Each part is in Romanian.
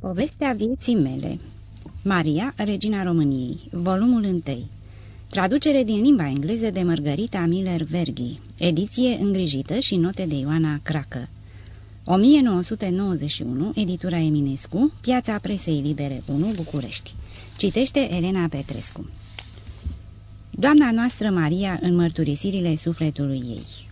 Povestea vieții mele. Maria, Regina României. Volumul 1 Traducere din limba engleză de Margarita Miller Verghi. Ediție îngrijită și note de Ioana Cracă. 1991, editura Eminescu, Piața Presei Libere 1, București. Citește Elena Petrescu. Doamna noastră Maria în mărturisirile sufletului ei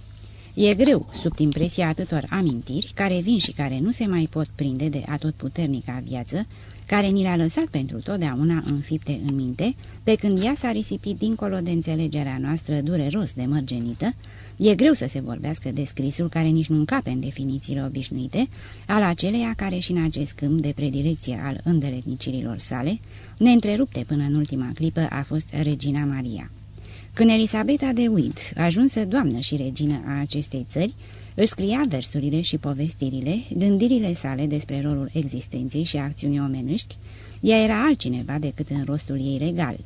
E greu, sub impresia atâtor amintiri, care vin și care nu se mai pot prinde de atotputernica viață, care ni le-a lăsat pentru totdeauna înfipte în minte, pe când ea s-a risipit dincolo de înțelegerea noastră dureros de mărgenită, e greu să se vorbească de scrisul care nici nu încape în definițiile obișnuite, al aceleia care și în acest câmp de predilecție al îndeletnicirilor sale, neîntrerupte până în ultima clipă a fost Regina Maria. Când Elisabeta de Witt, ajunsă doamnă și regină a acestei țări, își scria versurile și povestirile, gândirile sale despre rolul existenței și acțiunii omenești, ea era altcineva decât în rostul ei regal.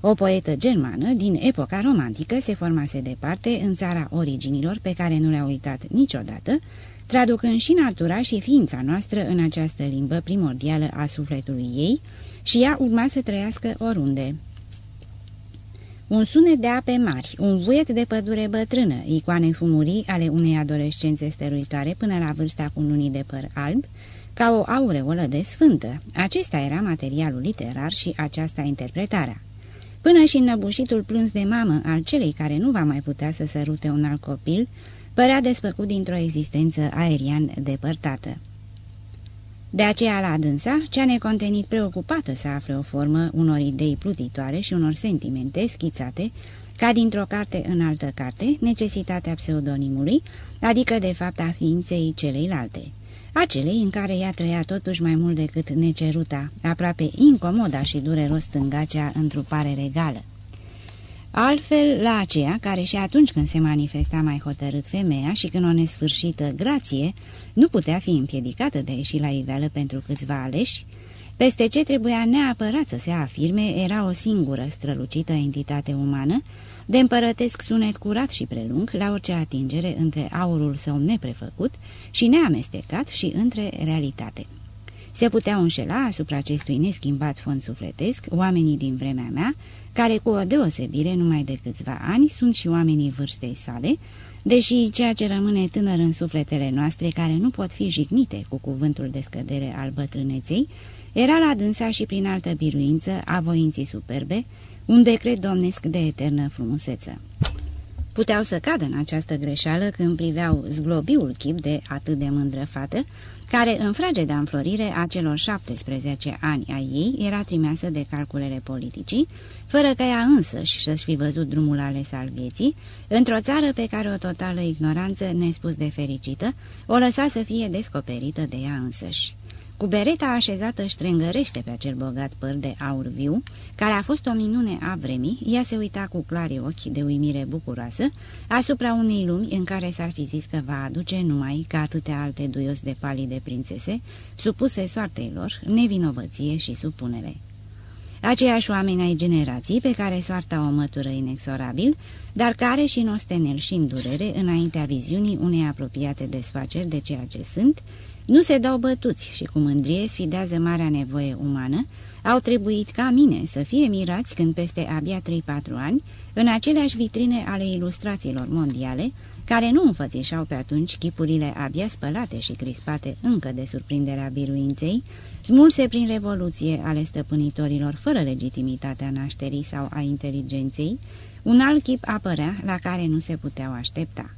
O poetă germană din epoca romantică se formase departe în țara originilor pe care nu le-a uitat niciodată, traducând și natura și ființa noastră în această limbă primordială a sufletului ei și ea urma să trăiască oriunde. Un sunet de ape mari, un vuiet de pădure bătrână, icoane fumurii ale unei adolescențe stăruitoare până la vârsta cu lunii de păr alb, ca o aureolă de sfântă. Acesta era materialul literar și aceasta interpretarea. Până și înnăbușitul plâns de mamă al celei care nu va mai putea să sărute un alt copil, părea despăcut dintr-o existență aerian depărtată. De aceea la dânsa, cea necontenit preocupată să afle o formă unor idei plutitoare și unor sentimente schițate, ca dintr-o carte în altă carte, necesitatea pseudonimului, adică de fapt a ființei celeilalte. Acelei în care ea trăia totuși mai mult decât neceruta, aproape incomoda și dureros stângacea întrupare regală. Altfel, la aceea care și atunci când se manifesta mai hotărât femeia și când o nesfârșită grație nu putea fi împiedicată de a ieși la iveală pentru câțiva aleși, peste ce trebuia neapărat să se afirme era o singură strălucită entitate umană, de împărătesc sunet curat și prelung la orice atingere între aurul său neprefăcut și neamestecat și între realitate. Se puteau înșela asupra acestui neschimbat fond sufletesc oamenii din vremea mea, care cu o deosebire numai de câțiva ani sunt și oamenii vârstei sale, deși ceea ce rămâne tânăr în sufletele noastre care nu pot fi jignite cu cuvântul de scădere al bătrâneței, era la dânsa și prin altă biruință a voinții superbe, un decret domnesc de eternă frumuseță. Puteau să cadă în această greșeală când priveau zglobiul chip de atât de mândră fată, care în de înflorire a celor 17 ani a ei era trimeasă de calculele politicii, fără ca ea însăși să-și fi văzut drumul ales al vieții, într-o țară pe care o totală ignoranță nespus de fericită o lăsa să fie descoperită de ea însăși. Cu bereta așezată strângărește pe acel bogat păr de aur viu, care a fost o minune a vremii, ea se uita cu clari ochi de uimire bucuroasă asupra unei lumi în care s-ar fi zis că va aduce numai ca atâtea alte duios de palide prințese, supuse soartei lor, nevinovăție și supunere. Aceiași oameni ai generații pe care soarta o mătură inexorabil, dar care și în ostenel și în durere, înaintea viziunii unei apropiate desfaceri de ceea ce sunt, nu se dau bătuți și cu mândrie sfidează marea nevoie umană, au trebuit ca mine să fie mirați când peste abia 3-4 ani, în aceleași vitrine ale ilustrațiilor mondiale, care nu înfățișau pe atunci chipurile abia spălate și crispate încă de surprinderea biruinței, smulse prin revoluție ale stăpânitorilor fără legitimitatea nașterii sau a inteligenței, un alt chip apărea la care nu se puteau aștepta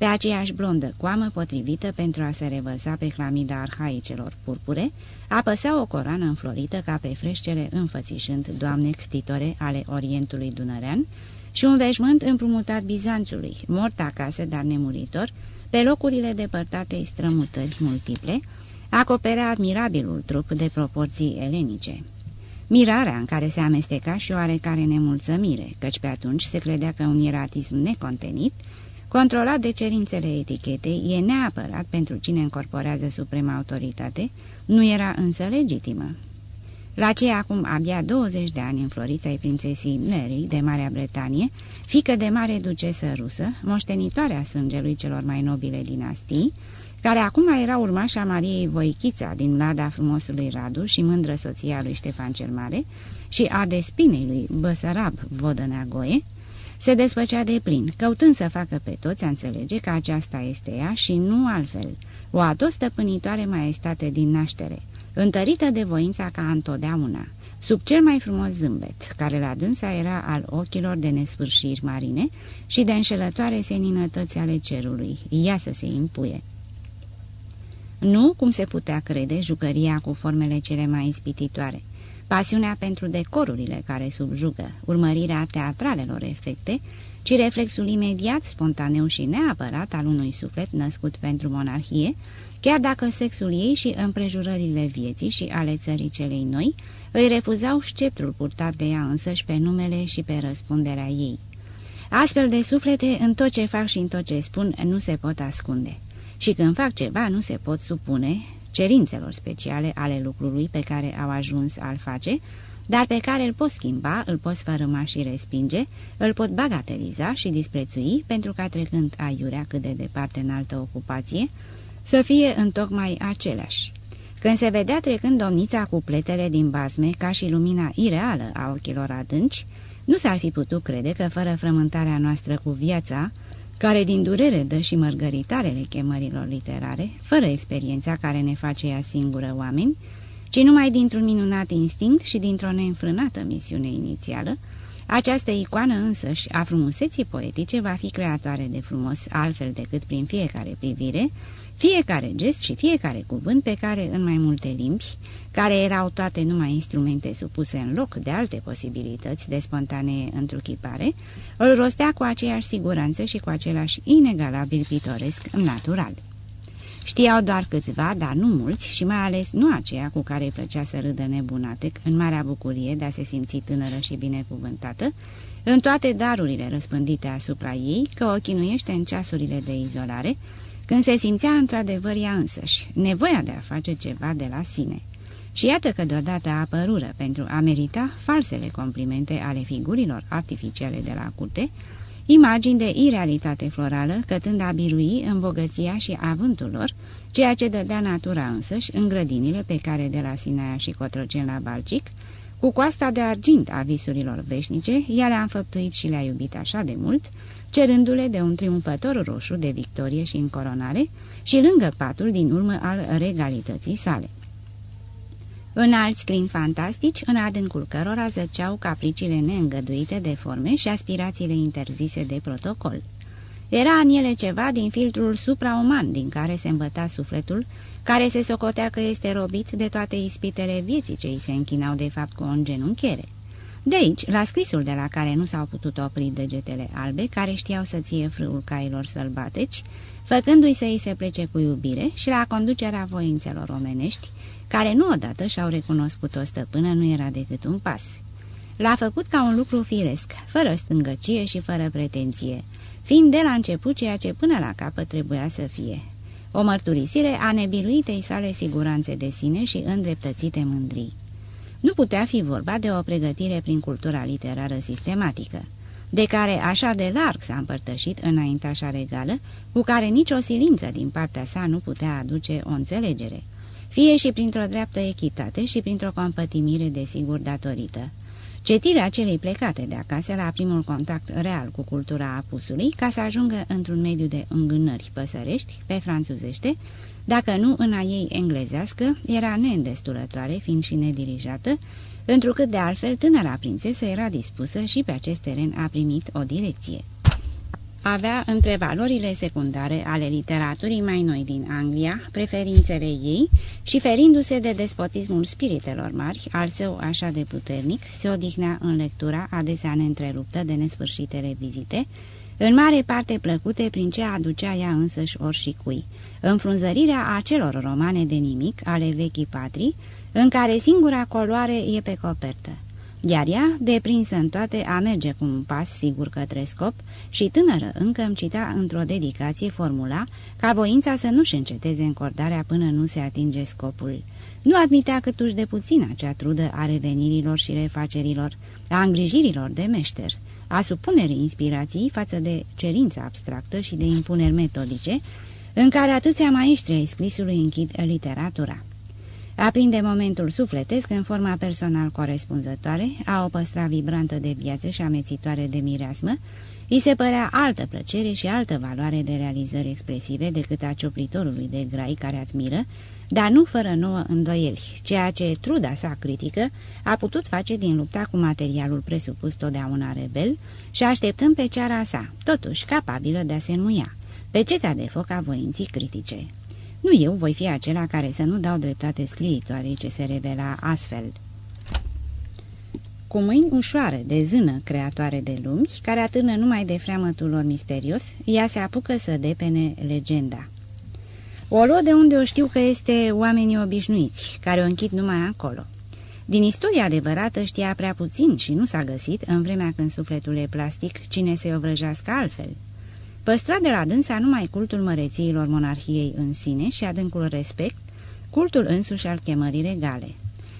pe aceeași blondă coamă potrivită pentru a se revărsa pe clamida arhaicelor purpure, apăsea o coroană înflorită ca pe freșcele înfățișând doamne ctitore ale Orientului Dunărean și un veșmânt împrumutat Bizanțului, mort acasă, dar nemuritor, pe locurile depărtatei strămutări multiple, acoperea admirabilul trup de proporții elenice. Mirarea în care se amesteca și oarecare nemulțămire, căci pe atunci se credea că un ieratism necontenit Controlat de cerințele etichetei, e neapărat pentru cine încorporează suprema autoritate, nu era însă legitimă. La ce acum abia 20 de ani înfloriți ai prințesii Mary de Marea Bretanie, fică de mare ducesă rusă, moștenitoarea sângelui celor mai nobile dinastii, care acum era urmașa Mariei Voichița din lada frumosului Radu și mândră soția lui Ștefan cel Mare și a despinei lui Băsărab Vodăneagoe, se despăcea de plin, căutând să facă pe toți a înțelege că aceasta este ea și nu altfel, o atostăpânitoare maestate din naștere, întărită de voința ca întotdeauna, sub cel mai frumos zâmbet, care la dânsa era al ochilor de nesfârșiri marine și de înșelătoare seninătăți ale cerului, ea să se impuie. Nu, cum se putea crede, jucăria cu formele cele mai ispititoare, pasiunea pentru decorurile care subjugă, urmărirea teatralelor efecte, ci reflexul imediat, spontaneu și neapărat al unui suflet născut pentru monarhie, chiar dacă sexul ei și împrejurările vieții și ale țării celei noi îi refuzau sceptrul purtat de ea însăși pe numele și pe răspunderea ei. Astfel de suflete, în tot ce fac și în tot ce spun, nu se pot ascunde. Și când fac ceva, nu se pot supune cerințelor speciale ale lucrului pe care au ajuns a-l face, dar pe care îl pot schimba, îl pot sfărâma și respinge, îl pot bagateliza și disprețui, pentru ca trecând aiurea cât de departe în altă ocupație, să fie întocmai aceleași. Când se vedea trecând domnița cu pletele din bazme ca și lumina ireală a ochilor adânci, nu s-ar fi putut crede că fără frământarea noastră cu viața, care din durere dă și mărgăritarele chemărilor literare, fără experiența care ne face ea singură oameni, ci numai dintr-un minunat instinct și dintr-o neînfrânată misiune inițială, această icoană însăși a frumuseții poetice va fi creatoare de frumos, altfel decât prin fiecare privire, fiecare gest și fiecare cuvânt pe care, în mai multe limbi, care erau toate numai instrumente supuse în loc de alte posibilități de spontanee întruchipare, îl rostea cu aceeași siguranță și cu același inegalabil pitoresc natural. Știau doar câțiva, dar nu mulți și mai ales nu aceia cu care îi plăcea să râdă nebunatec în marea bucurie de a se simți tânără și binecuvântată, în toate darurile răspândite asupra ei, că o chinuiește în ceasurile de izolare, când se simțea într-adevăr ea însăși, nevoia de a face ceva de la sine. Și iată că deodată apărură pentru a merita falsele complimente ale figurilor artificiale de la curte, imagini de irealitate florală, cătând a birui în bogăția și avântul lor, ceea ce dădea natura însăși în grădinile pe care de la Sinaia și Cotrocen la Balcic, cu coasta de argint a visurilor veșnice, ea le-a înfăptuit și le-a iubit așa de mult, cerându-le de un triumfător roșu de victorie și încoronare și lângă patul din urmă al regalității sale. În alți scrini fantastici, în adâncul cărora zăceau capriciile neîngăduite de forme și aspirațiile interzise de protocol. Era în ele ceva din filtrul suprauman din care se îmbăta sufletul, care se socotea că este robit de toate ispitele vieții ce îi se închinau de fapt cu o îngenunchiere. De aici, la scrisul de la care nu s-au putut opri degetele albe, care știau să ție frâul cailor sălbateci, făcându-i să îi se plece cu iubire și la conducerea voințelor omenești, care nu odată și-au recunoscut o stăpână nu era decât un pas. L-a făcut ca un lucru firesc, fără stângăcie și fără pretenție, fiind de la început ceea ce până la capăt trebuia să fie. O mărturisire a nebiluitei sale siguranțe de sine și îndreptățite mândrii. Nu putea fi vorba de o pregătire prin cultura literară sistematică, de care așa de larg s-a împărtășit înaintașa regală, cu care nicio silință din partea sa nu putea aduce o înțelegere fie și printr-o dreaptă echitate și printr-o compătimire de sigur datorită. Cetirea celei plecate de acasă la primul contact real cu cultura apusului, ca să ajungă într-un mediu de îngânări păsărești, pe franțuzește, dacă nu în a ei englezească, era neîndestulătoare, fiind și nedirijată, întrucât de altfel tânăra prințesă era dispusă și pe acest teren a primit o direcție. Avea între valorile secundare ale literaturii mai noi din Anglia preferințele ei și ferindu-se de despotismul spiritelor mari, al său așa de puternic, se odihnea în lectura adesea neîntreruptă de nesfârșitele vizite, în mare parte plăcute prin ce aducea ea însăși oricui, înfrunzărirea acelor romane de nimic ale vechii patrii, în care singura coloare e pe copertă. Iar ea, deprinsă în toate, a merge cu un pas sigur către scop și tânără încă îmi cita într-o dedicație formula ca voința să nu-și înceteze încordarea până nu se atinge scopul. Nu admitea câtuși de puțin acea trudă a revenirilor și refacerilor, a îngrijirilor de meșter, a supunerii inspirației față de cerința abstractă și de impuneri metodice, în care atâția maestri ai scrisului închid literatura. Aprinde momentul sufletesc în forma personal corespunzătoare, a o păstra vibrantă de viață și amețitoare de mireasmă, îi se părea altă plăcere și altă valoare de realizări expresive decât a cioplitorului de grai care admiră, dar nu fără nouă îndoieli, ceea ce truda sa critică a putut face din lupta cu materialul presupus totdeauna rebel și așteptând pe ceara sa, totuși capabilă de a se înmuia, pe cetea de foc a voinții critice. Nu eu voi fi acela care să nu dau dreptate scriitoarei ce se revela astfel. Cu mâini ușoare de zână creatoare de lumi, care atârnă numai de freamătul lor misterios, ea se apucă să depene legenda. O luă de unde o știu că este oamenii obișnuiți, care o închid numai acolo. Din istoria adevărată știa prea puțin și nu s-a găsit, în vremea când sufletul e plastic, cine să-i ovrăjească altfel. Păstra de la dânsa numai cultul mărețiilor monarhiei în sine și adâncul respect, cultul însuși al chemării regale.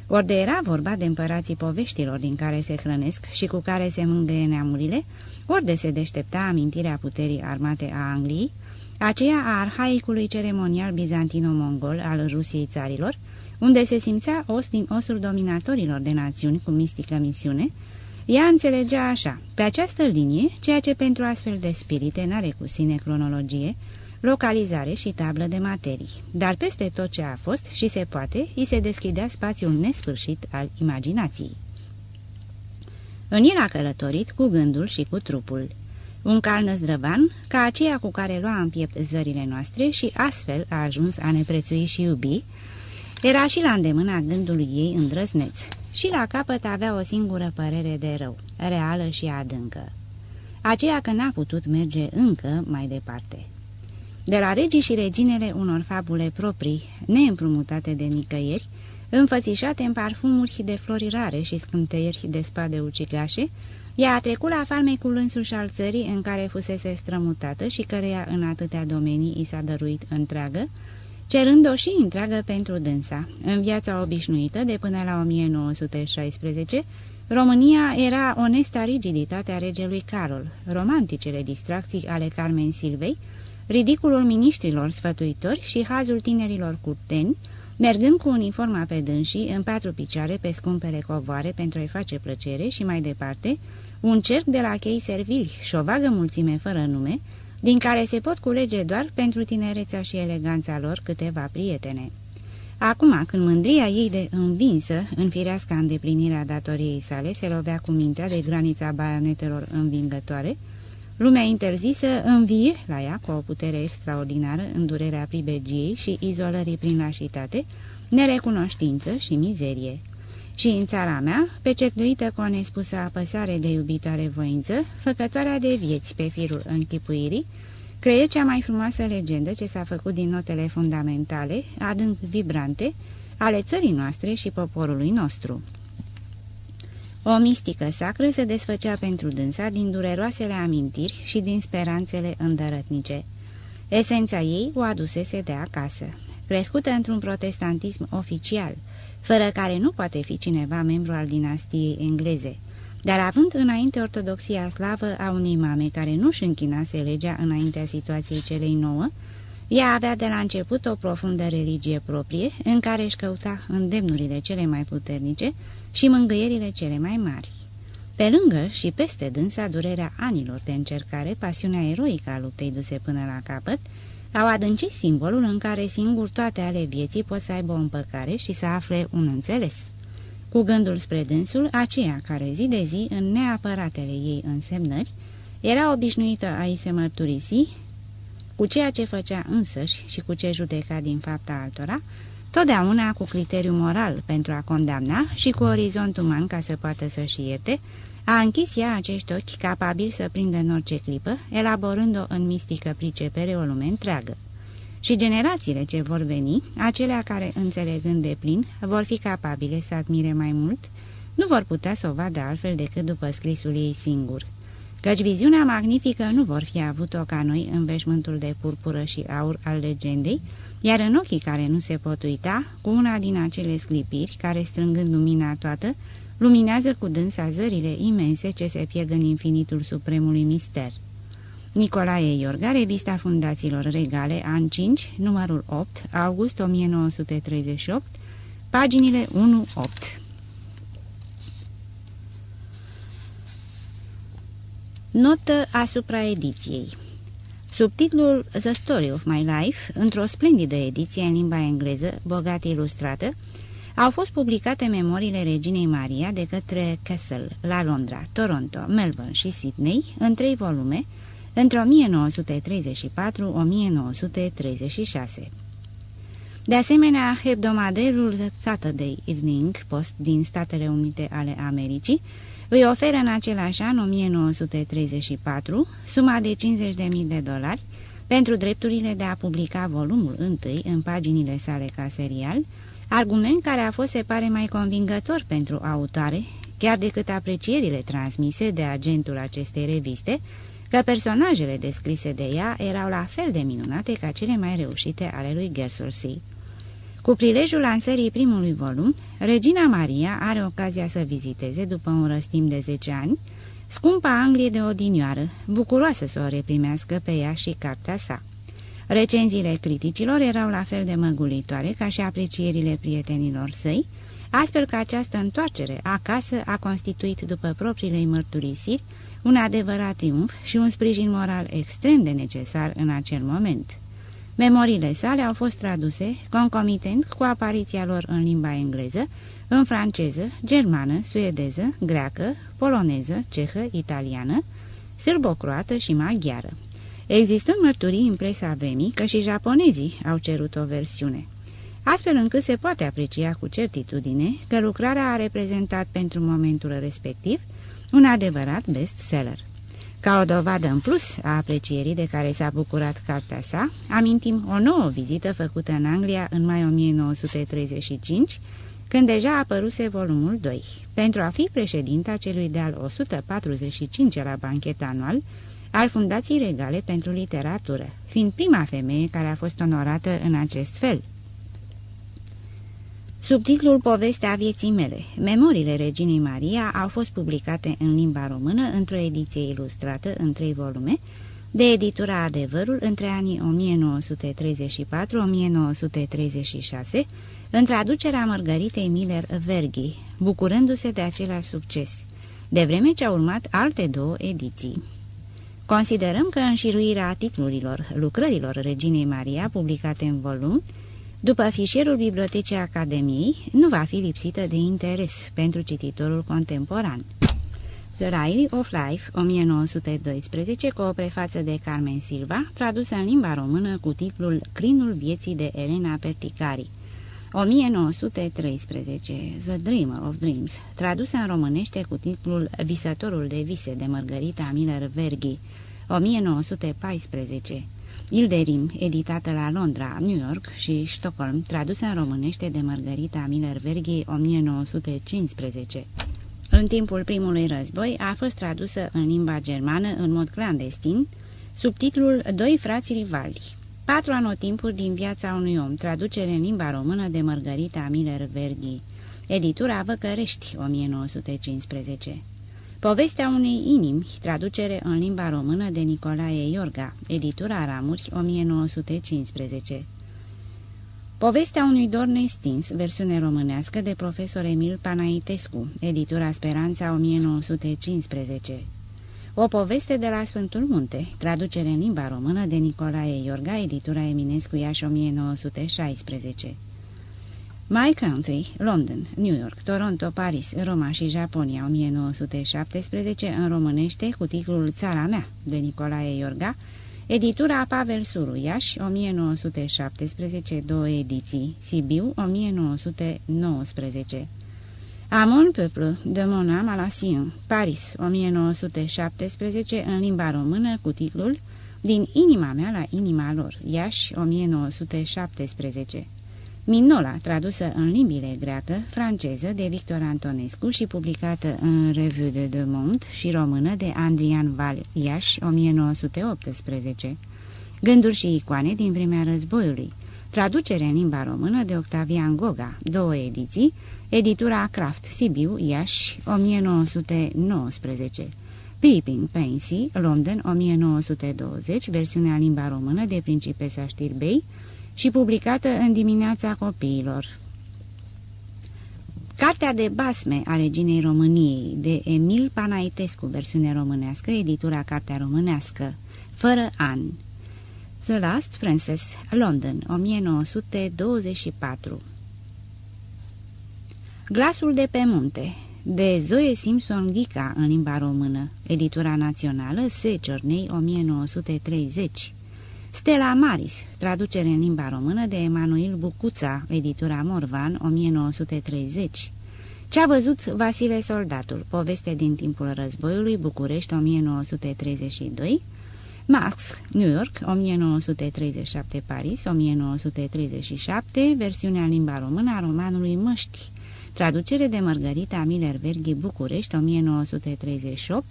Ori de era vorba de împărații poveștilor din care se hrănesc și cu care se mângâie neamurile, ori de se deștepta amintirea puterii armate a Angliei, aceea a arhaicului ceremonial bizantino-mongol al Rusiei țarilor, unde se simțea os din osul dominatorilor de națiuni cu mistică misiune, ea înțelegea așa, pe această linie, ceea ce pentru astfel de spirite n-are cu sine cronologie, localizare și tablă de materii, dar peste tot ce a fost și se poate, îi se deschidea spațiul nesfârșit al imaginației. În el a călătorit cu gândul și cu trupul. Un cal năzdrăvan, ca aceea cu care lua în piept zările noastre și astfel a ajuns a ne prețui și iubi, era și la îndemâna gândului ei îndrăzneț și la capăt avea o singură părere de rău, reală și adâncă. Aceea că n-a putut merge încă mai departe. De la regii și reginele unor fabule proprii, neîmprumutate de nicăieri, înfățișate în parfumuri de flori rare și scânteieri de spade ucigașe, ea a trecut la farmecul însuși al țării în care fusese strămutată și căreia în atâtea domenii i s-a dăruit întreagă, cerând-o și întreagă pentru dânsa. În viața obișnuită de până la 1916, România era onesta rigiditate a regelui Carol, romanticele distracții ale Carmen Silvei, ridiculul miniștrilor sfătuitori și hazul tinerilor curteni, mergând cu uniforma pe dânsii, în patru picioare pe scumpele covoare pentru a-i face plăcere și mai departe, un cerc de la chei servili și o vagă mulțime fără nume, din care se pot culege doar pentru tinerețea și eleganța lor câteva prietene. Acum, când mândria ei de învinsă, în fireasca îndeplinirea datoriei sale, se lovea cu mintea de granița baionetelor învingătoare, lumea interzisă învie la ea cu o putere extraordinară în durerea pribegiei și izolării prin lașitate, nerecunoștință și mizerie. Și în țara mea, pecetluită cu o nespusă apăsare de iubitoare voință, făcătoarea de vieți pe firul închipuirii, creie cea mai frumoasă legendă ce s-a făcut din notele fundamentale, adânc vibrante, ale țării noastre și poporului nostru. O mistică sacră se desfăcea pentru dânsa din dureroasele amintiri și din speranțele îndărătnice. Esența ei o adusese de acasă, crescută într-un protestantism oficial, fără care nu poate fi cineva membru al dinastiei engleze, dar având înainte ortodoxia slavă a unei mame care nu-și închinase legea înaintea situației celei nouă, ea avea de la început o profundă religie proprie, în care își căuta îndemnurile cele mai puternice și mângâierile cele mai mari. Pe lângă și peste dânsa durerea anilor de încercare, pasiunea eroică a luptei duse până la capăt, au adâncit simbolul în care singur toate ale vieții pot să aibă o împăcare și să afle un înțeles. Cu gândul spre dânsul, aceea care zi de zi, în neapăratele ei însemnări, era obișnuită a-i se mărturisi, cu ceea ce făcea însăși și cu ce judeca din fapta altora, totdeauna cu criteriu moral pentru a condamna și cu orizont uman ca să poată să-și ierte, a închis ea acești ochi capabili să prindă în orice clipă, elaborând-o în mistică pricepere o lume întreagă. Și generațiile ce vor veni, acelea care, înțelegând de plin, vor fi capabile să admire mai mult, nu vor putea să o vadă altfel decât după scrisul ei singur. Căci viziunea magnifică nu vor fi avut-o ca noi în veșmântul de purpură și aur al legendei, iar în ochii care nu se pot uita, cu una din acele sclipiri care, strângând lumina toată, luminează cu dânsa zările imense ce se pierd în infinitul supremului mister. Nicolae Iorga, Revista Fundațiilor Regale, an 5, numărul 8, august 1938, paginile 1-8. Notă asupra ediției Subtitlul The Story of My Life, într-o splendidă ediție în limba engleză, bogat ilustrată, au fost publicate memoriile reginei Maria de către Castle la Londra, Toronto, Melbourne și Sydney în trei volume, între 1934-1936. De asemenea, hebdomaderul Saturday Evening Post din Statele Unite ale Americii îi oferă în același an, 1934, suma de 50.000 de dolari pentru drepturile de a publica volumul întâi în paginile sale ca serial, argument care a fost, se pare, mai convingător pentru autoare, chiar decât aprecierile transmise de agentul acestei reviste, că personajele descrise de ea erau la fel de minunate ca cele mai reușite ale lui Gersursey. Cu prilejul lansării primului volum, Regina Maria are ocazia să viziteze, după un răstim de 10 ani, scumpa Anglie de odinioară, bucuroasă să o reprimească pe ea și cartea sa. Recenziile criticilor erau la fel de măgulitoare ca și aprecierile prietenilor săi, astfel că această întoarcere acasă a constituit, după propriile mărturisiri, un adevărat triumf și un sprijin moral extrem de necesar în acel moment. Memoriile sale au fost traduse, concomitent cu apariția lor în limba engleză, în franceză, germană, suedeză, greacă, poloneză, cehă, italiană, sârbo-croată și maghiară. Existând mărturii în presa vremii că și japonezii au cerut o versiune, astfel încât se poate aprecia cu certitudine că lucrarea a reprezentat pentru momentul respectiv un adevărat bestseller. Ca o dovadă în plus a aprecierii de care s-a bucurat cartea sa, amintim o nouă vizită făcută în Anglia în mai 1935, când deja apăruse volumul 2, pentru a fi președinta celui de-al 145-lea banchet anual al Fundației Regale pentru Literatură, fiind prima femeie care a fost onorată în acest fel. Subtitlul Povestea vieții mele, Memoriile Reginei Maria au fost publicate în limba română într-o ediție ilustrată în trei volume, de editura Adevărul între anii 1934-1936, în traducerea Mărgăritei Miller Verghi, bucurându-se de același succes, de vreme ce au urmat alte două ediții. Considerăm că înșiruirea titlurilor lucrărilor Reginei Maria publicate în volum după fișierul Bibliotecii Academiei, nu va fi lipsită de interes pentru cititorul contemporan. The Riley of Life, 1912, cu o prefață de Carmen Silva, tradusă în limba română cu titlul Crinul vieții de Elena Perticari. 1913, The Dreamer of Dreams, tradusă în românește cu titlul Visătorul de vise de Margarita Miller Verghi, 1914. Ilderim, editată la Londra, New York și Stockholm, tradusă în românește de Margarita Miller-Verghi 1915. În timpul primului război a fost tradusă în limba germană în mod clandestin, sub titlul Doi frați rivali. Patru anotimpuri din viața unui om, traducere în limba română de Margarita Miller-Verghi. Editura Văcărești, 1915. Povestea unei inimi, traducere în limba română de Nicolae Iorga, editura Ramuri, 1915. Povestea unui dor nestins, versiune românească de profesor Emil Panaitescu, editura Speranța 1915. O poveste de la Sfântul Munte, traducere în limba română de Nicolae Iorga, editura Eminescu Iași 1916. My Country, London, New York, Toronto, Paris, Roma și Japonia 1917 în românește cu titlul Țara mea de Nicolae Iorga, editura Pavel Suru Iași 1917, două ediții, Sibiu 1919. Amon Peuple de mon âme à la Sion, Paris 1917 în limba română cu titlul Din inima mea la inima lor, Iași 1917. Minola, tradusă în limbile greacă, franceză de Victor Antonescu și publicată în Revue de de Monde și română de Andrian Val Iași, 1918. Gânduri și icoane din vremea războiului. Traducere în limba română de Octavian Goga, două ediții, editura Kraft Sibiu, Iași, 1919. Peeping Pansy, London, 1920, versiunea limba română de Principesa Știrbei și publicată în dimineața copiilor. Cartea de basme a reginei României, de Emil Panaitescu, versiune românească, editura Cartea Românească, fără an. The Last Princess, London, 1924 Glasul de pe munte, de Zoe Simpson Ghica în limba română, editura națională, S. Ciornei, 1930 Stella Maris, traducere în limba română de Emanuel Bucuța, editura Morvan, 1930. Ce-a văzut Vasile Soldatul, poveste din timpul războiului, București, 1932, Max, New York, 1937, Paris, 1937, versiunea în limba română a romanului Măști, traducere de Margarita Miller-Verghi, București, 1938,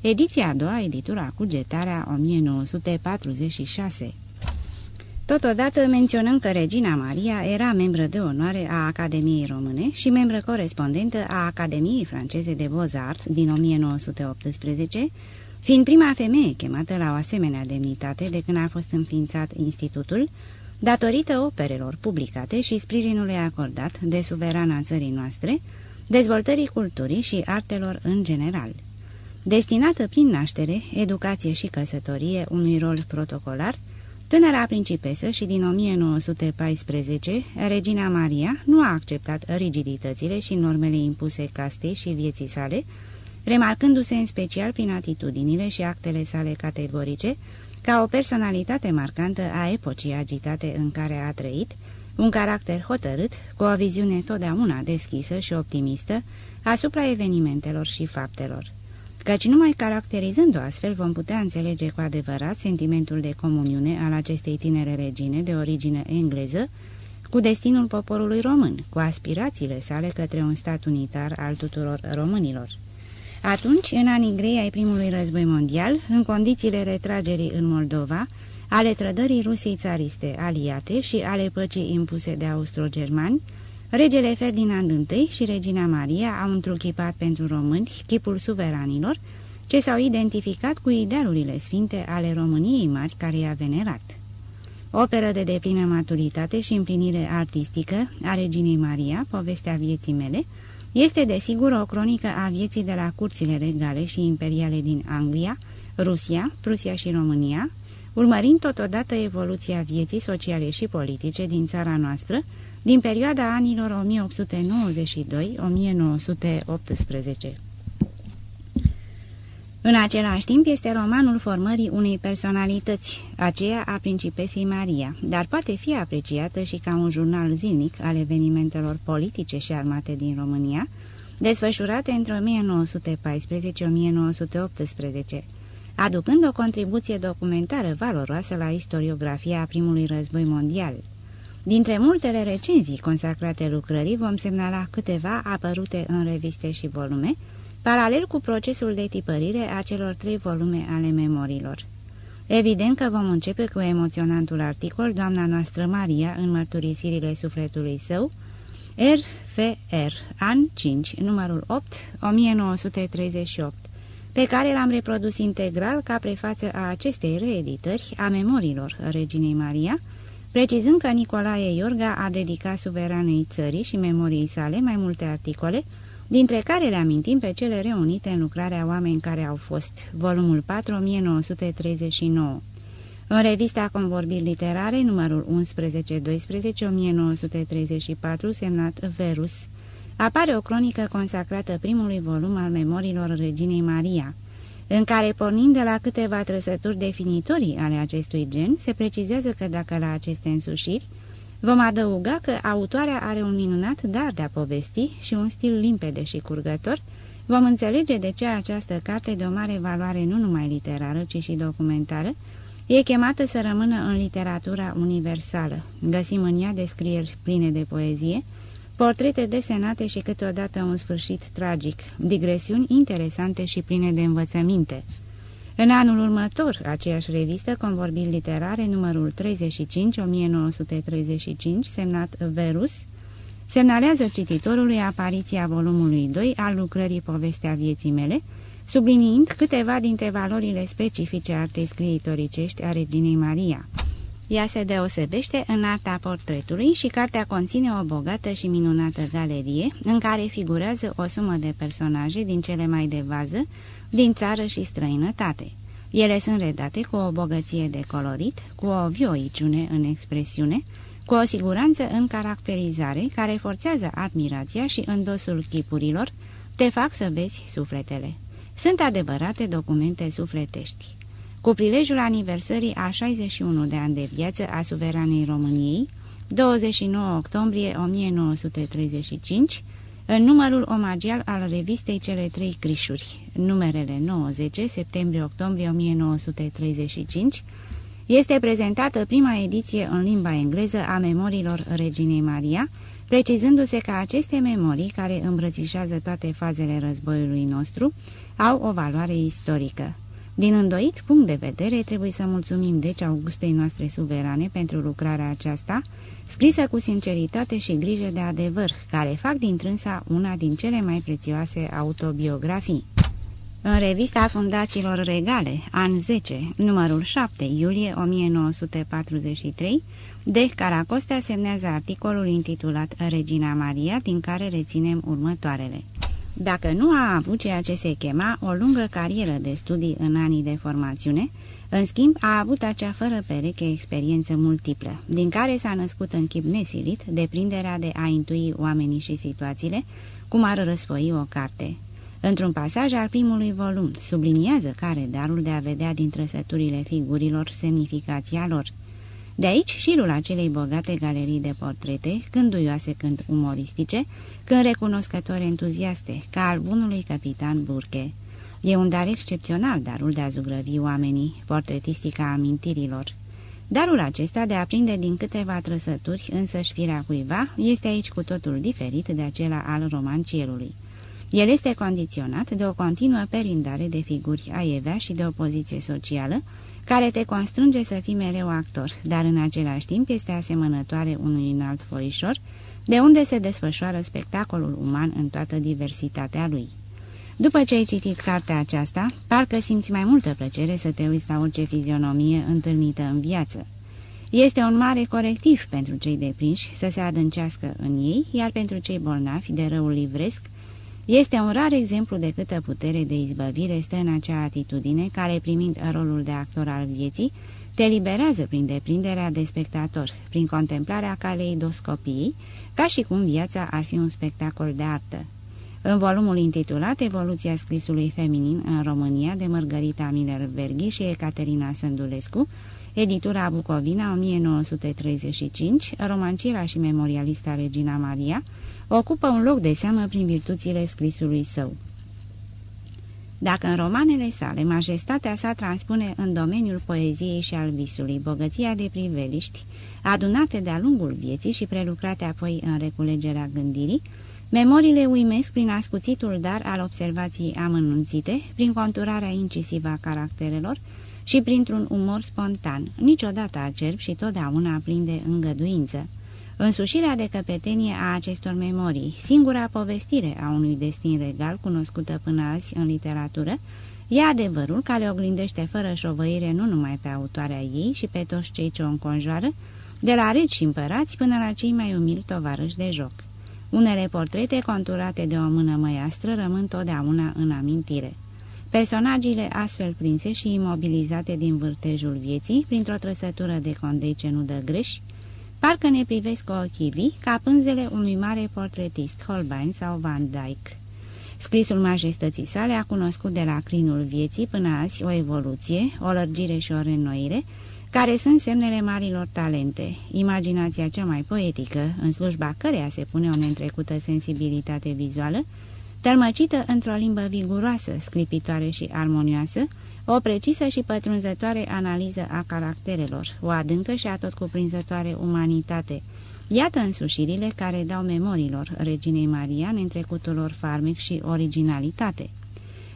ediția a doua, editura Cugetarea, 1946. Totodată menționăm că Regina Maria era membră de onoare a Academiei Române și membră corespondentă a Academiei franceze de Beaux-Arts din 1918, fiind prima femeie chemată la o asemenea demnitate de când a fost înființat institutul, datorită operelor publicate și sprijinului acordat de suverana țării noastre, dezvoltării culturii și artelor în general. Destinată prin naștere, educație și căsătorie unui rol protocolar, Tânăra principesă și din 1914, Regina Maria nu a acceptat rigiditățile și normele impuse castei și vieții sale, remarcându-se în special prin atitudinile și actele sale categorice, ca o personalitate marcantă a epocii agitate în care a trăit, un caracter hotărât, cu o viziune totdeauna deschisă și optimistă asupra evenimentelor și faptelor căci numai caracterizând-o astfel vom putea înțelege cu adevărat sentimentul de comuniune al acestei tinere regine de origine engleză cu destinul poporului român, cu aspirațiile sale către un stat unitar al tuturor românilor. Atunci, în anii grei ai primului război mondial, în condițiile retragerii în Moldova, ale trădării Rusiei țariste aliate și ale păcii impuse de austro-germani, Regele Ferdinand I și Regina Maria au întruchipat pentru români chipul suveranilor ce s-au identificat cu idealurile sfinte ale României mari care i-a venerat. Operă de deplină maturitate și împlinire artistică a Reginei Maria, povestea vieții mele, este desigur o cronică a vieții de la curțile regale și imperiale din Anglia, Rusia, Prusia și România, urmărind totodată evoluția vieții sociale și politice din țara noastră, din perioada anilor 1892-1918. În același timp este romanul formării unei personalități, aceea a principesei Maria, dar poate fi apreciată și ca un jurnal zilnic al evenimentelor politice și armate din România, desfășurate între 1914-1918, aducând o contribuție documentară valoroasă la istoriografia primului război mondial. Dintre multele recenzii consacrate lucrării vom semnala câteva apărute în reviste și volume, paralel cu procesul de tipărire a celor trei volume ale memorilor. Evident că vom începe cu emoționantul articol Doamna noastră Maria în mărturisirile sufletului său, RFR, an 5, numărul 8, 1938, pe care l-am reprodus integral ca prefață a acestei reeditări a memoriilor Reginei Maria, precizând că Nicolae Iorga a dedicat suveranei țării și memoriei sale mai multe articole, dintre care le amintim pe cele reunite în lucrarea Oameni care au fost, volumul 4, 1939. În revista Convorbiri Literare, numărul 11-12, 1934, semnat Verus, apare o cronică consacrată primului volum al memoriilor Reginei Maria, în care, pornind de la câteva trăsături definitorii ale acestui gen, se precizează că dacă la aceste însușiri vom adăuga că autoarea are un minunat dar de a povesti și un stil limpede și curgător, vom înțelege de ce această carte de o mare valoare nu numai literară, ci și documentară, e chemată să rămână în literatura universală. Găsim în ea descrieri pline de poezie, portrete desenate și câteodată un sfârșit tragic, digresiuni interesante și pline de învățăminte. În anul următor, aceeași revistă, Convorbiri Literare, numărul 35, 1935, semnat Verus, semnalează cititorului apariția volumului 2 al lucrării Povestea vieții mele, subliniind câteva dintre valorile specifice artei scriitoricești a reginei Maria. Ea se deosebește în arta portretului și cartea conține o bogată și minunată galerie în care figurează o sumă de personaje din cele mai de vază, din țară și străinătate. Ele sunt redate cu o bogăție de colorit, cu o vioiciune în expresiune, cu o siguranță în caracterizare care forțează admirația și îndosul chipurilor, te fac să vezi sufletele. Sunt adevărate documente sufletești. Cu prilejul aniversării a 61 de ani de viață a suveranei României, 29 octombrie 1935, în numărul omagial al revistei Cele Trei Crișuri, numerele 90, septembrie-octombrie 1935, este prezentată prima ediție în limba engleză a memoriilor Reginei Maria, precizându-se că aceste memorii, care îmbrățișează toate fazele războiului nostru, au o valoare istorică. Din îndoit punct de vedere, trebuie să mulțumim deci Augustei noastre suverane pentru lucrarea aceasta, scrisă cu sinceritate și grijă de adevăr, care fac din trânsa una din cele mai prețioase autobiografii. În revista Fundațiilor Regale, an 10, numărul 7, iulie 1943, de Caracostea semnează articolul intitulat Regina Maria, din care reținem următoarele. Dacă nu a avut ceea ce se chema o lungă carieră de studii în anii de formațiune, în schimb a avut acea fără pereche experiență multiplă, din care s-a născut în chip nesilit deprinderea de a intui oamenii și situațiile, cum ar răsfoi o carte. Într-un pasaj al primului volum, subliniază care darul de a vedea din trăsăturile figurilor semnificația lor. De aici șirul acelei bogate galerii de portrete, când duioase, când umoristice, când recunoscători entuziaste, ca al bunului capitan Burke. E un dar excepțional, darul de a zugrăvi oamenii, portretistica amintirilor. Darul acesta de a prinde din câteva trăsături însăși firea cuiva este aici cu totul diferit de acela al romancierului. El este condiționat de o continuă perindare de figuri aievea și de o poziție socială, care te constrânge să fii mereu actor, dar în același timp este asemănătoare unui înalt forișor, de unde se desfășoară spectacolul uman în toată diversitatea lui. După ce ai citit cartea aceasta, parcă simți mai multă plăcere să te uiți la orice fizionomie întâlnită în viață. Este un mare corectiv pentru cei deprinși să se adâncească în ei, iar pentru cei bolnavi de răul livresc, este un rar exemplu de câtă putere de izbăvire stă în acea atitudine care, primind rolul de actor al vieții, te liberează prin deprinderea de spectator, prin contemplarea caleidoscopiei, ca și cum viața ar fi un spectacol de artă. În volumul intitulat Evoluția scrisului feminin în România de Mărgărita Miller-Verghi și Ecaterina Sândulescu, editura Bucovina 1935, romanciera și memorialista Regina Maria, ocupă un loc de seamă prin virtuțile scrisului său. Dacă în romanele sale majestatea sa transpune în domeniul poeziei și al visului bogăția de priveliști, adunate de-a lungul vieții și prelucrate apoi în reculegerea gândirii, memoriile uimesc prin ascuțitul dar al observației amănunțite, prin conturarea incisivă a caracterelor și printr-un umor spontan, niciodată acerb și totdeauna plin de îngăduință. Însușirea de căpetenie a acestor memorii, singura povestire a unui destin regal cunoscută până azi în literatură, e adevărul care oglindește fără șovăire nu numai pe autoarea ei și pe toți cei ce o înconjoară, de la regi și împărați până la cei mai umili tovarăși de joc. Unele portrete conturate de o mână măiastră rămân totdeauna în amintire. Personajele astfel prinse și imobilizate din vârtejul vieții, printr-o trăsătură de condei ce nu dă greși, Parcă ne privesc cu ochii vii, ca pânzele unui mare portretist, Holbein sau Van Dyck. Scrisul majestății sale a cunoscut de la crinul vieții până azi o evoluție, o lărgire și o renoire, care sunt semnele marilor talente, imaginația cea mai poetică, în slujba căreia se pune o neîntrecută sensibilitate vizuală, tălmăcită într-o limbă viguroasă, sclipitoare și armonioasă, o precisă și pătrunzătoare analiză a caracterelor, o adâncă și atot cuprinzătoare umanitate. Iată însușirile care dau memorilor reginei Maria întrecutul lor farmec și originalitate.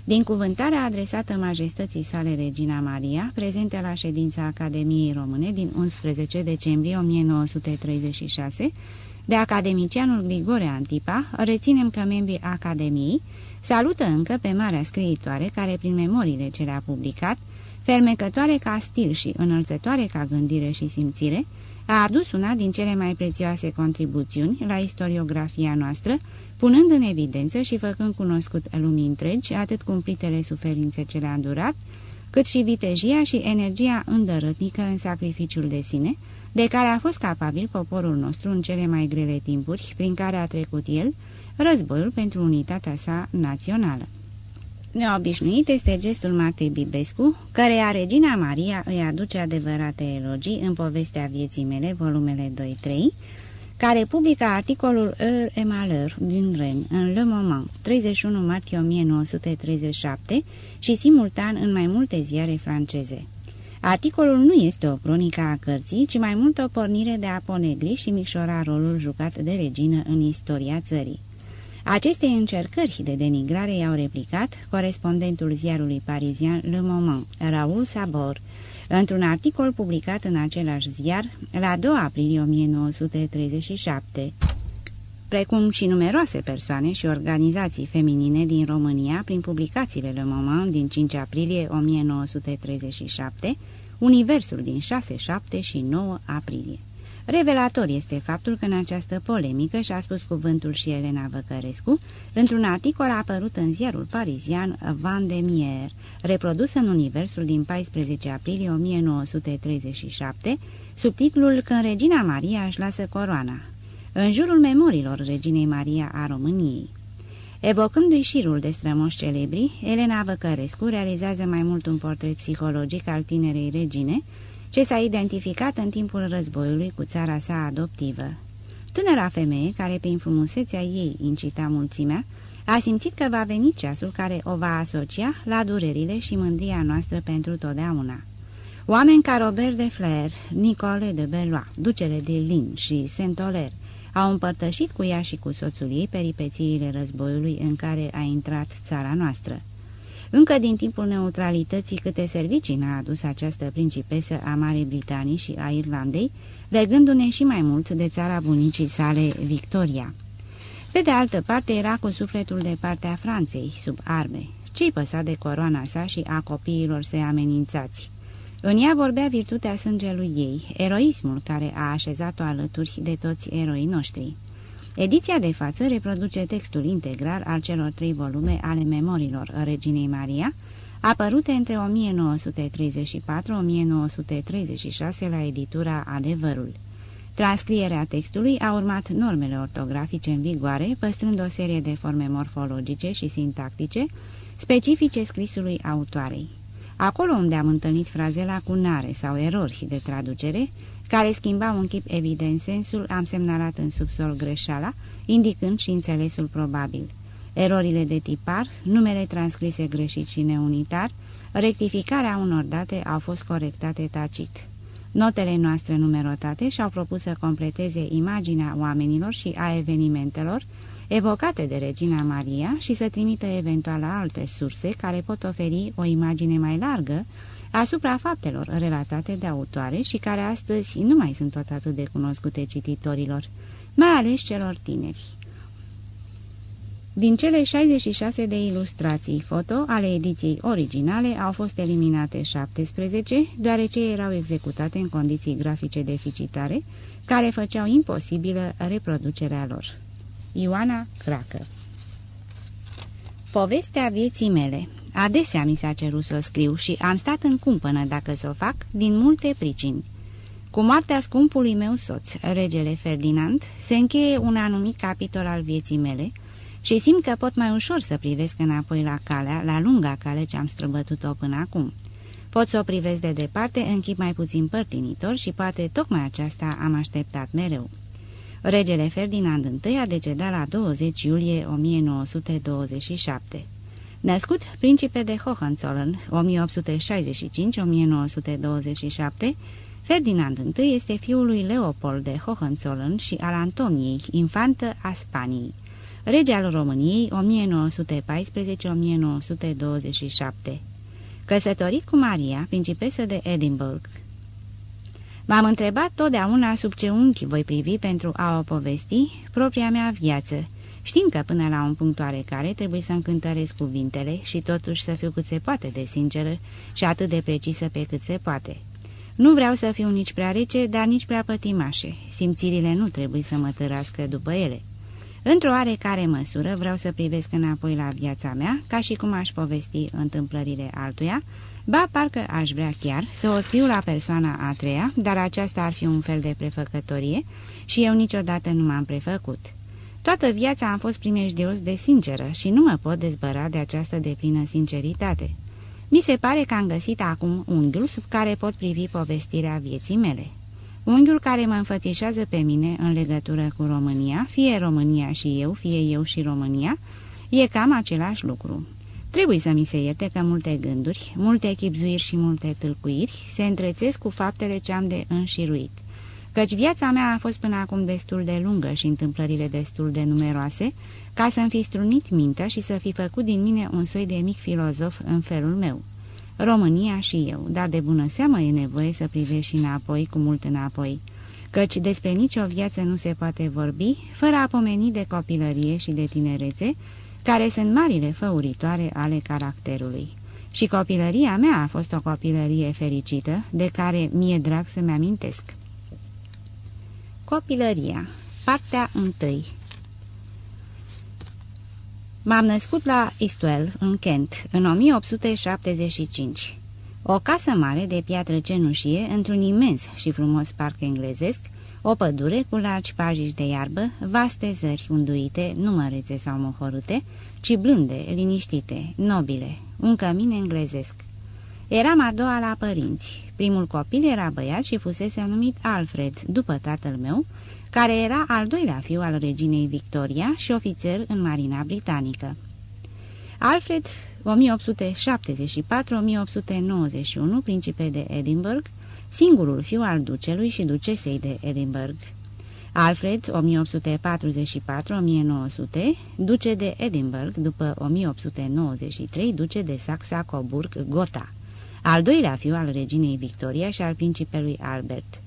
Din cuvântarea adresată majestății sale Regina Maria, prezentă la ședința Academiei Române din 11 decembrie 1936, de academicianul Grigore Antipa, reținem că membrii Academiei salută încă pe marea scriitoare care, prin memoriile ce le-a publicat, fermecătoare ca stil și înălțătoare ca gândire și simțire, a adus una din cele mai prețioase contribuțiuni la istoriografia noastră, punând în evidență și făcând cunoscut lumii întregi atât cumplitele suferințe ce le-a îndurat, cât și vitejia și energia îndărătnică în sacrificiul de sine, de care a fost capabil poporul nostru în cele mai grele timpuri prin care a trecut el, războiul pentru unitatea sa națională. Neobișnuit este gestul Martei Bibescu, căreia Regina Maria îi aduce adevărate elogii în povestea vieții mele, volumele 2-3, care publică articolul Heure et Malheur din Ren în Le Moment, 31 martie 1937 și simultan în mai multe ziare franceze. Articolul nu este o cronică a cărții, ci mai mult o pornire de a ponegri și micșora rolul jucat de regină în istoria țării. Aceste încercări de denigrare i-au replicat corespondentul ziarului parizian Le Moment, Raoul Sabor, într-un articol publicat în același ziar la 2 aprilie 1937 precum și numeroase persoane și organizații feminine din România prin publicațiile Le Moment din 5 aprilie 1937, Universul din 6, 7 și 9 aprilie. Revelator este faptul că în această polemică și-a spus cuvântul și Elena Văcărescu într-un articol apărut în ziarul parizian Vandemier, reprodus în Universul din 14 aprilie 1937, sub titlul Când Regina Maria își lasă coroana, în jurul memorilor Reginei Maria a României. Evocându-i șirul de strămoși celebri, Elena Văcărescu realizează mai mult un portret psihologic al tinerei regine, ce s-a identificat în timpul războiului cu țara sa adoptivă. Tânăra femeie, care prin frumusețea ei incita mulțimea, a simțit că va veni ceasul care o va asocia la durerile și mândria noastră pentru totdeauna. Oameni ca Robert de Flair, Nicole de Belois, ducele de Lin și Saint-Oler au împărtășit cu ea și cu soțul ei peripețiile războiului în care a intrat țara noastră. Încă din timpul neutralității câte servicii ne-a adus această principesă a Marii Britanii și a Irlandei, legându-ne și mai mult de țara bunicii sale, Victoria. Pe de altă parte era cu sufletul de partea Franței, sub arme. Ce-i păsa de coroana sa și a copiilor săi amenințați? În ea vorbea virtutea sângelui ei, eroismul care a așezat-o alături de toți eroii noștri. Ediția de față reproduce textul integral al celor trei volume ale memorilor Reginei Maria, apărute între 1934-1936 la editura Adevărul. Transcrierea textului a urmat normele ortografice în vigoare, păstrând o serie de forme morfologice și sintactice specifice scrisului autoarei. Acolo unde am întâlnit frazela cu nare sau erori de traducere, care schimbau în chip evident sensul, am semnalat în subsol greșeala, indicând și înțelesul probabil. Erorile de tipar, numele transcrise greșit și neunitar, rectificarea unor date au fost corectate tacit. Notele noastre numerotate și-au propus să completeze imaginea oamenilor și a evenimentelor evocate de Regina Maria și să trimită eventual la alte surse care pot oferi o imagine mai largă asupra faptelor relatate de autoare și care astăzi nu mai sunt tot atât de cunoscute cititorilor, mai ales celor tineri. Din cele 66 de ilustrații foto ale ediției originale au fost eliminate 17, deoarece erau executate în condiții grafice deficitare, care făceau imposibilă reproducerea lor. Ioana Cracă Povestea vieții mele Adesea mi s-a cerut să o scriu și am stat în cumpănă dacă să o fac, din multe pricini. Cu moartea scumpului meu soț, regele Ferdinand, se încheie un anumit capitol al vieții mele și simt că pot mai ușor să privesc înapoi la calea, la lunga cale ce am străbătut-o până acum. Pot să o privesc de departe în chip mai puțin părtinitor și poate tocmai aceasta am așteptat mereu. Regele Ferdinand I a decedat la 20 iulie 1927. Născut principe de Hohenzollern 1865-1927, Ferdinand I este fiul lui Leopold de Hohenzollern și al Antoniei, infantă a Spaniei, rege al României 1914-1927. Căsătorit cu Maria, principesă de Edinburgh. M-am întrebat totdeauna sub ce unchi voi privi pentru a o povesti propria mea viață, știind că până la un punct oarecare trebuie să încântăresc cuvintele și totuși să fiu cât se poate de sinceră și atât de precisă pe cât se poate. Nu vreau să fiu nici prea rece, dar nici prea pătimașe. Simțirile nu trebuie să mă tărască după ele. Într-o oarecare măsură vreau să privesc înapoi la viața mea, ca și cum aș povesti întâmplările altuia, ba parcă aș vrea chiar să o scriu la persoana a treia, dar aceasta ar fi un fel de prefăcătorie și eu niciodată nu m-am prefăcut. Toată viața am fost primejdios de sinceră și nu mă pot dezbăra de această deplină sinceritate. Mi se pare că am găsit acum unghiul sub care pot privi povestirea vieții mele. Unghiul care mă înfățișează pe mine în legătură cu România, fie România și eu, fie eu și România, e cam același lucru. Trebuie să mi se ierte că multe gânduri, multe echipzuiri și multe tâlcuiri se întrețesc cu faptele ce am de înșiruit. Căci viața mea a fost până acum destul de lungă și întâmplările destul de numeroase, ca să-mi fi strunit mintea și să fi făcut din mine un soi de mic filozof în felul meu. România și eu, dar de bună seamă e nevoie să privești înapoi, cu mult înapoi, căci despre nicio viață nu se poate vorbi, fără a pomeni de copilărie și de tinerețe, care sunt marile făuritoare ale caracterului. Și copilăria mea a fost o copilărie fericită, de care mi-e drag să-mi amintesc. Copilăria Partea 1 M-am născut la Istwell, în Kent, în 1875. O casă mare de piatră cenușie, într-un imens și frumos parc englezesc, o pădure cu largi pajici de iarbă, vaste zări unduite, nu mărețe sau mohorute, ci blânde, liniștite, nobile, un cămin englezesc. Eram a doua la părinți. Primul copil era băiat și fusese numit Alfred, după tatăl meu, care era al doilea fiu al reginei Victoria și ofițer în marina britanică. Alfred, 1874-1891, principe de Edinburgh, singurul fiu al ducelui și ducesei de Edinburgh. Alfred, 1844-1900, duce de Edinburgh, după 1893, duce de Saxa-Coburg-Gotha, al doilea fiu al reginei Victoria și al principelui Albert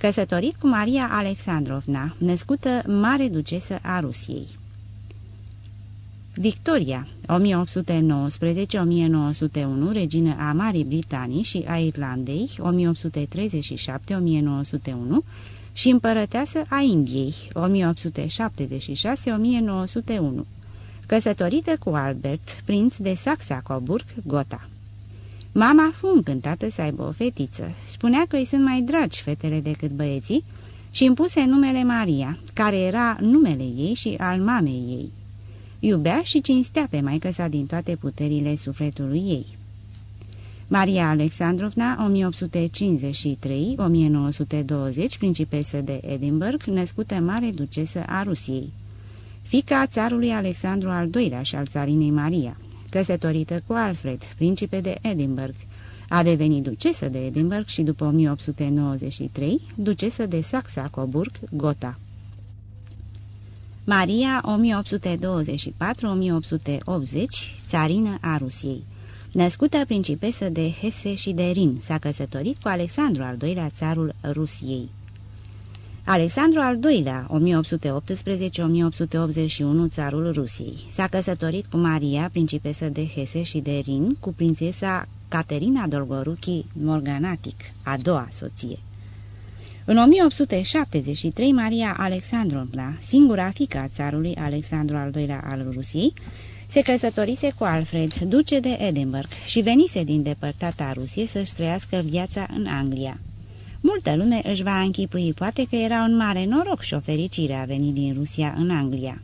căsătorit cu Maria Alexandrovna, născută mare ducesă a Rusiei. Victoria, 1819-1901, regină a Marii Britanii și a Irlandei, 1837-1901, și împărăteasă a Indiei, 1876-1901, căsătorită cu Albert, prinț de Saxa-Coburg-Gotha. Mama fu încântată să aibă o fetiță. Spunea că îi sunt mai dragi fetele decât băieții și îmi puse numele Maria, care era numele ei și al mamei ei. Iubea și cinstea pe maică sa din toate puterile sufletului ei. Maria Alexandrovna, 1853-1920, principesă de Edinburgh, născută mare ducesă a Rusiei. Fica țarului Alexandru al II-lea și al țarinei Maria, căsătorită cu Alfred, principe de Edinburgh. A devenit ducesă de Edinburgh și după 1893, ducesă de Saxa-Coburg-Gotha. Maria, 1824-1880, țarină a Rusiei. Născută principesă de Hesse și de Rin, s-a căsătorit cu Alexandru al II-lea, țarul Rusiei. Alexandru al II-lea, 1818-1881, țarul Rusiei. S-a căsătorit cu Maria, principesă de Hesse și de Rin, cu prințesa Caterina Dolgoruchi Morganatic, a doua soție. În 1873, Maria Alexandrovna, singura fică a țarului Alexandru al II-lea al Rusiei, se căsătorise cu Alfred, duce de Edinburgh, și venise din depărtata Rusie să-și trăiască viața în Anglia. Multă lume își va închipui poate că era un mare noroc și o fericire a venit din Rusia în Anglia.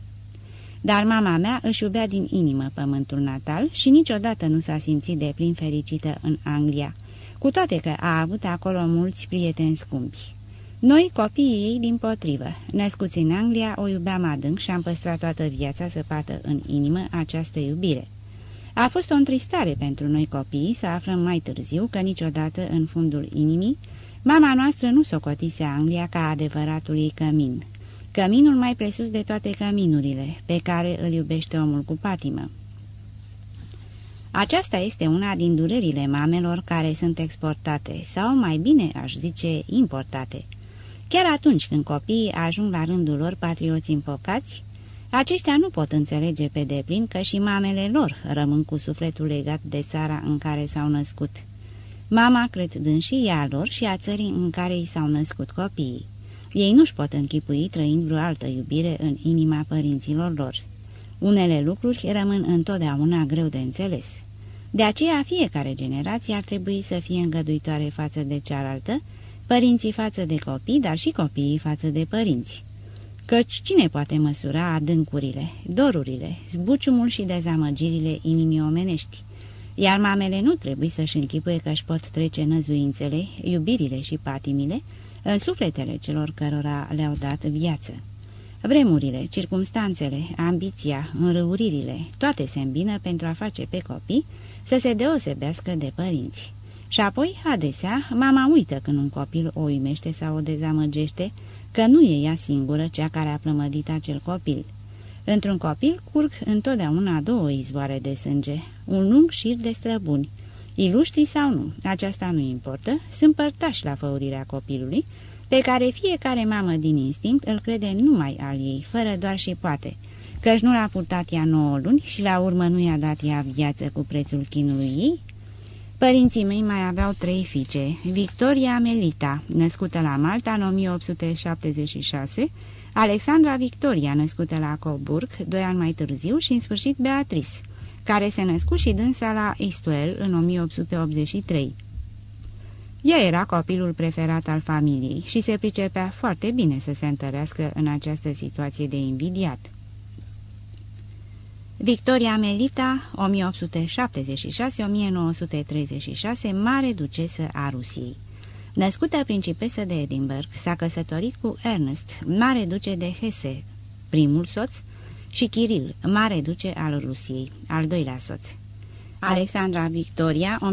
Dar mama mea își iubea din inimă pământul natal și niciodată nu s-a simțit de plin fericită în Anglia, cu toate că a avut acolo mulți prieteni scumpi. Noi, copiii ei, din potrivă, născuți în Anglia, o iubeam adânc și am păstrat toată viața să pată în inimă această iubire. A fost o întristare pentru noi copiii să aflăm mai târziu că niciodată în fundul inimii Mama noastră nu socotise Anglia ca adevăratul ei cămin. Căminul mai presus de toate căminurile, pe care îl iubește omul cu patimă. Aceasta este una din durerile mamelor care sunt exportate, sau mai bine aș zice importate. Chiar atunci când copiii ajung la rândul lor patrioți împocați, aceștia nu pot înțelege pe deplin că și mamele lor rămân cu sufletul legat de țara în care s-au născut. Mama cred dânsii ea lor și a țării în care i s-au născut copiii. Ei nu-și pot închipui trăind vreo altă iubire în inima părinților lor. Unele lucruri rămân întotdeauna greu de înțeles. De aceea, fiecare generație ar trebui să fie îngăduitoare față de cealaltă, părinții față de copii, dar și copiii față de părinți. Căci cine poate măsura adâncurile, dorurile, zbuciumul și dezamăgirile inimii omenești? Iar mamele nu trebuie să-și închipuie că își pot trece năzuințele, iubirile și patimile în sufletele celor cărora le-au dat viață. Vremurile, circumstanțele, ambiția, înrăuririle, toate se îmbină pentru a face pe copii să se deosebească de părinți. Și apoi, adesea, mama uită când un copil o uimește sau o dezamăgește, că nu e ea singură cea care a plămădit acel copil. Într-un copil curg întotdeauna două izvoare de sânge, un lung șir de străbuni. Iluștri sau nu, aceasta nu importă, sunt părtași la făurirea copilului, pe care fiecare mamă din instinct îl crede numai al ei, fără doar și poate, căci nu l-a purtat ea nouă luni și la urmă nu i-a dat ea viață cu prețul chinului ei? Părinții mei mai aveau trei fiice, Victoria Melita, născută la Malta în 1876, Alexandra Victoria, născută la Coburg, doi ani mai târziu, și în sfârșit Beatrice, care se născu și dânsa la Istuel în 1883. Ea era copilul preferat al familiei și se pricepea foarte bine să se întărească în această situație de invidiat. Victoria Melita, 1876-1936, mare ducesă a Rusiei. Născută principesă de Edinburgh, s-a căsătorit cu Ernest, mare duce de Hesse, primul soț, și Kiril, mare duce al Rusiei, al doilea soț. Alexandra Victoria, 1878-1942,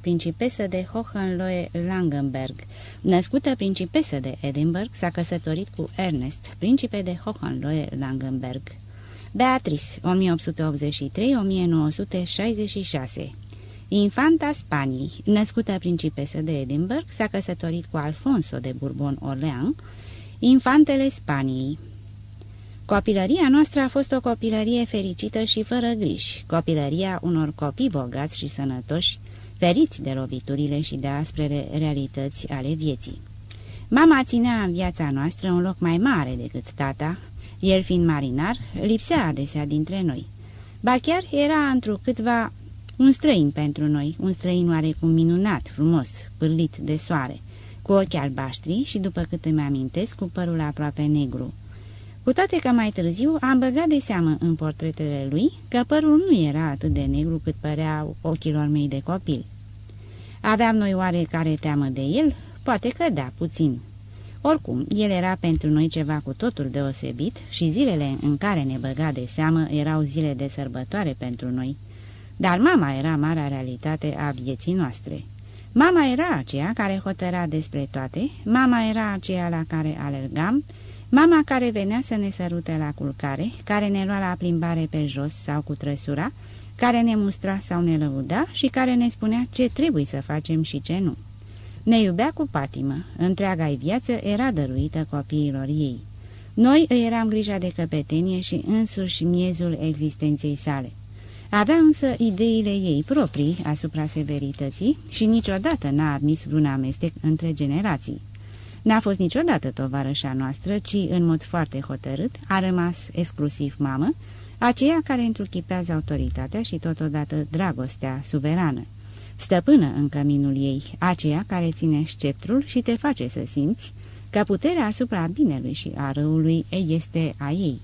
principesă de Hohenlohe-Langenberg. Născută principesă de Edinburgh, s-a căsătorit cu Ernest, principe de Hohenlohe-Langenberg. Beatrice, 1883-1966 Infanta Spaniei, născută principesă de Edinburgh, s-a căsătorit cu Alfonso de Bourbon-Orleans, Infantele Spaniei, Copilăria noastră a fost o copilărie fericită și fără griji, copilăria unor copii bogați și sănătoși, feriți de loviturile și de asprele realități ale vieții. Mama ținea în viața noastră un loc mai mare decât tata, el fiind marinar, lipsea adesea dintre noi. Ba chiar era întrucâtva un străin pentru noi, un străin oarecum minunat, frumos, pârlit de soare, cu ochi albaștri și, după cât îmi amintesc, cu părul aproape negru. Cu toate că mai târziu am băgat de seamă în portretele lui că părul nu era atât de negru cât părea ochilor mei de copil. Aveam noi oarecare teamă de el? Poate că da, puțin. Oricum, el era pentru noi ceva cu totul deosebit și zilele în care ne băga de seamă erau zile de sărbătoare pentru noi. Dar mama era marea realitate a vieții noastre. Mama era aceea care hotăra despre toate, mama era aceea la care alergam, Mama care venea să ne sărute la culcare, care ne lua la plimbare pe jos sau cu trăsura, care ne mustra sau ne lăuda și care ne spunea ce trebuie să facem și ce nu. Ne iubea cu patimă, întreaga viață era dăruită copiilor ei. Noi îi eram grija de căpetenie și însuși miezul existenței sale. Avea însă ideile ei proprii asupra severității și niciodată n-a admis vreun amestec între generații. N-a fost niciodată tovarășa noastră, ci, în mod foarte hotărât, a rămas exclusiv mamă, aceea care întruchipează autoritatea și totodată dragostea suverană. Stăpână în căminul ei, aceea care ține sceptrul și te face să simți că puterea asupra binelui și a răului este a ei.